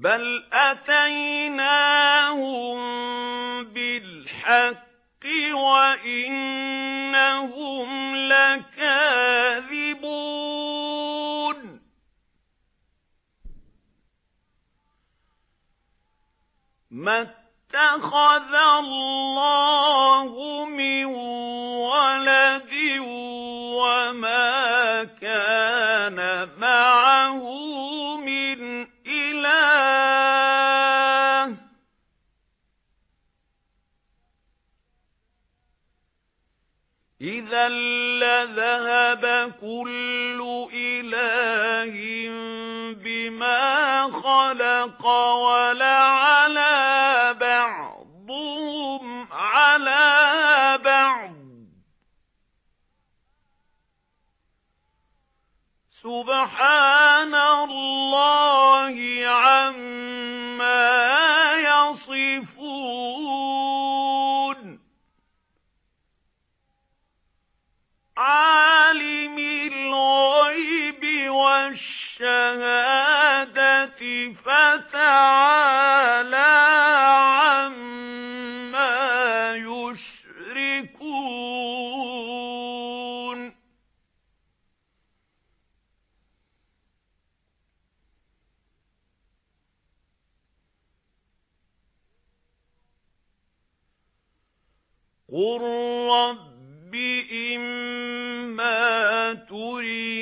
بَلْ أَتَيْنَاهُمْ بِالْحَقِّ وَإِنَّهُمْ لَكَاذِبُونَ مَا اتَّخَذَ اللَّهُ مِنْ وَلَدٍ وَمَا إِذًا لَّذَهَبَ كُلُّ إِلَٰهٍ بِمَا خَلَقَ وَلَعَلَا فَتَعَالَى عَمَّا يُشْرِكُونَ؟ قُل رَّبِّ إِمَّا تُرِيَنِّي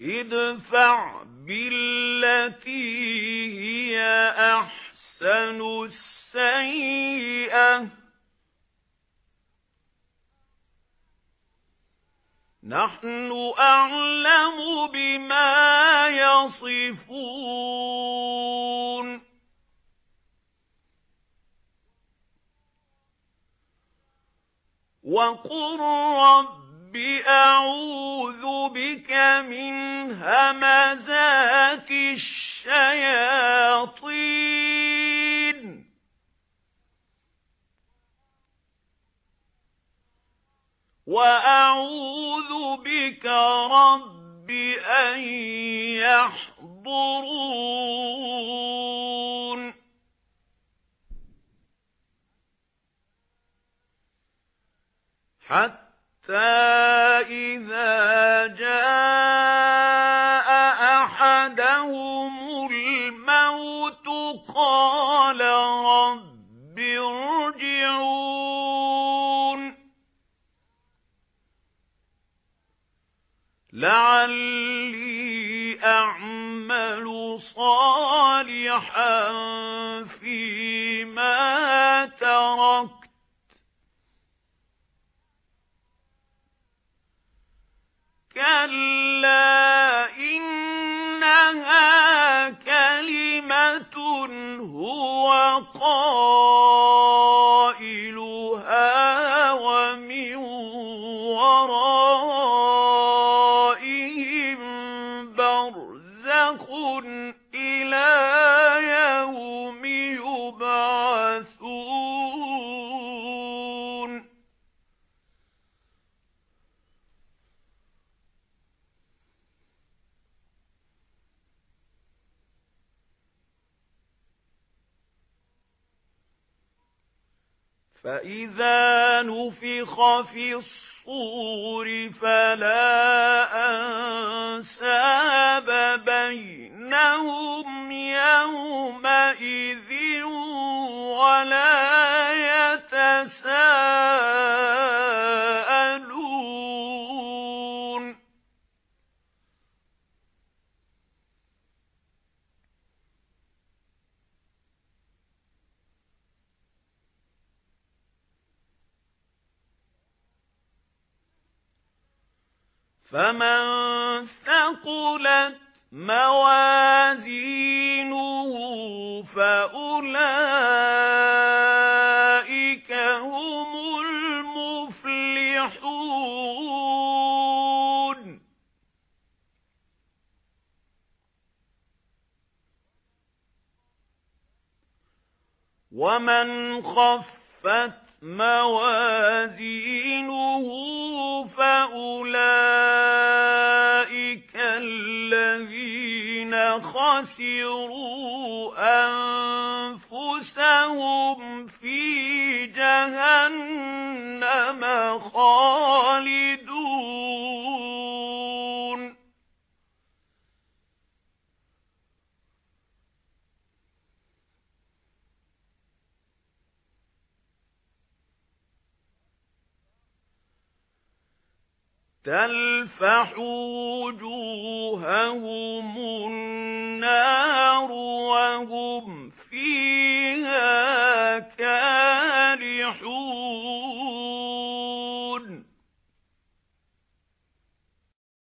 ادْفَعْ بِالَّتِي هِيَ أَحْسَنُ السَّيِّئَةَ. نَحْنُ أَعْلَمُ بِمَا يَصِفُونَ. وَقُل رَّبِّ أَعُوذُ بِكَ مِنْ هَمَزَاتِ الشَّيَاطِينِ وَأَعُوذُ بِكَ رَبِّ أَن يَحْضُرُونِ حَتَّى إِذَا جَاءَ أَحَدَهُمُ الْمَوْتُ قَالَ رَبِّ ارْجِعُونِ. لَعَلِّي أَعْمَلُ صَالِحًا فِيمَا تَرَكْتُ. كَلَّا إِنَّهَا كَلِمَةٌ هُوَ قَائِلُهَا فَإِذَا نُفِخَ فِي الصُّورِ فَلَا أَنسَابَ بَيْنَهُمْ فَمَن ثَقُلَتْ مَوَازِينُهُ فَأُولَئِكَ هُمُ الْمُفْلِحُونَ وَمَنْ خَفَّتْ مَوَازِينُهُ فَأُولَئِكَ الَّذِينَ خَسِرُوا أَنفُسَهُمْ فِي جَهَنَّمَ خَالِدُونَ تَلْفَحُ وُجُوهَهُمُ النَّارُ وَهُمْ